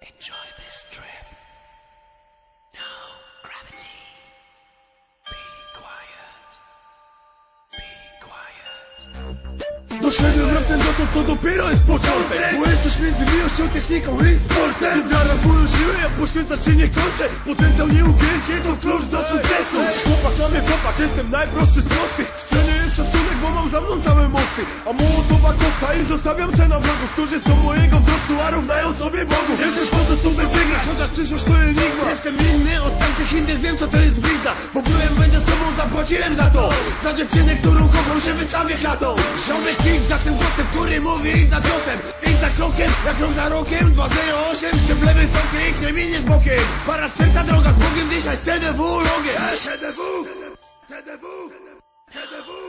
Enjoy this trip. Doszedłem raptem do to, co dopiero jest początek. Bo jest coś między miłością, techniką i sportem. Wiara w moją siłę, ja poświęcać się nie kończę. Potencjał nieugięcie to klucz do sukcesu Chłopak na mnie popatrz, jestem najprostszy z prostych W jest szacunek, bo mam za mną całe mosty. A Mołotowa koksa i zostawiam se na wrogów Którzy są mojego wzrostu, a równają sobie bogów Jestem po prostu by wygrać, chociaż przyszłość to enigma. Jestem inny od innych, wiem co to jest gwizda Bo byłem, będzie sobą, zapłaciłem za to. Za dziewczynę, którą kocham się wystawię klatą Ziomek kick za tym głosem, który mówi i za ciosem I za krokiem, jak rok za rokiem 208, szczeble wysokie i nie miniesz bokiem. Para serca droga z Bogiem, dzisiaj z TDW logiem TDW, TDW, TDW.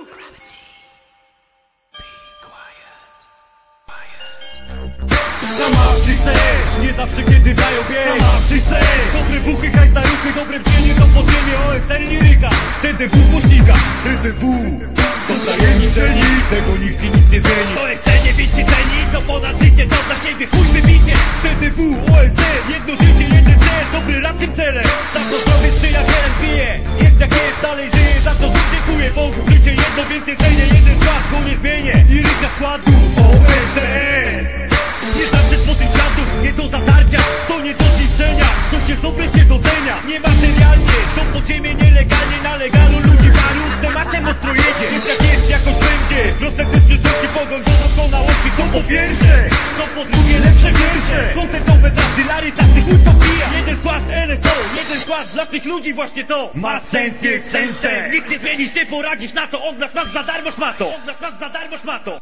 Zamawczy chcesz, nie zawsze kiedy dają bieg Zamawczy chcesz, dobre buchy, hajs TDW, to tajemniczeni, tego nikt i nic nie zmieni. OSL nie wiecie ceni, to ponad życie, to dla siebie chuj wybicie. TDW, OSL, jedno życie, jeden cel, dobry rap tym celem. Za to zdrowie przyjacielem pije, jest jak jest, dalej żyje, coś jest dobre się docenia. Niematerialnie, to podziemie nielegalnie Na legalu ludzi paru z tematem ostro jedzie. Jest jak jest, jakoś będzie. Proste też przyszłości, pogoń do doskonałości To po pierwsze, to po drugie lepsze wiersze. Kontentowe trasy, lary, tacy chuj popija Jeden skład LSO, jeden skład dla tych ludzi właśnie to. Ma sens, jest sensem. Nikt nie zmienisz, ty poradzisz na to. Od nas masz za darmo szmato. Od nas masz za darmo szmato